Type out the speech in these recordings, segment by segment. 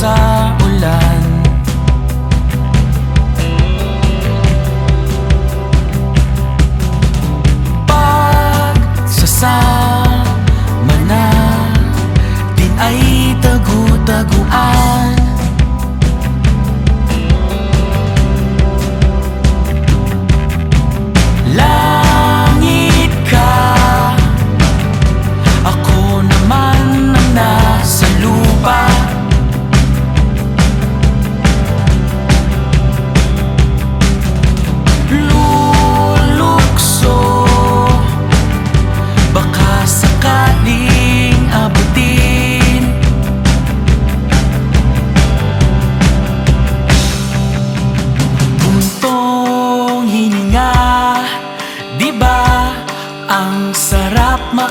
pensar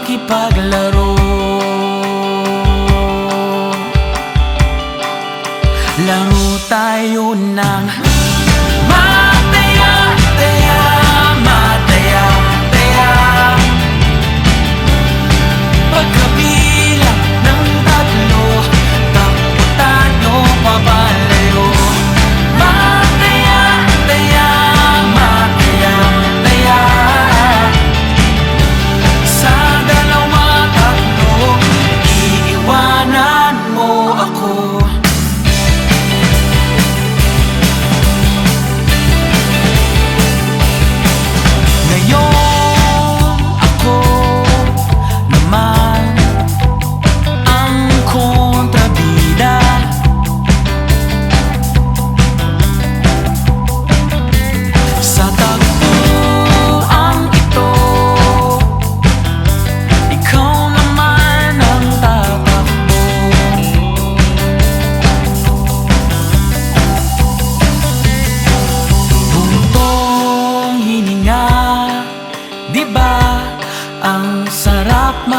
makipaglaro. Laro tayo ng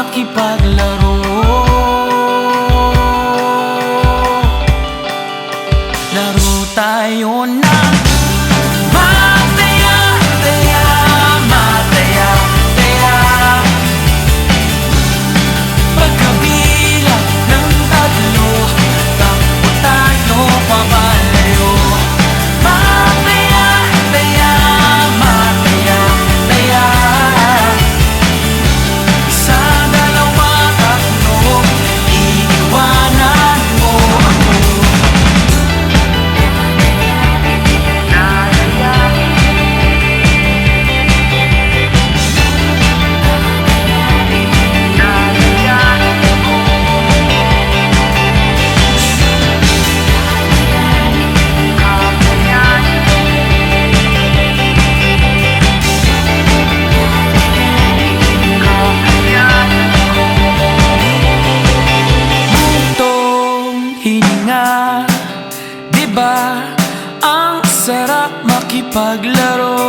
makipaglaro. Laro tayo na ba ang sarap makipaglaro?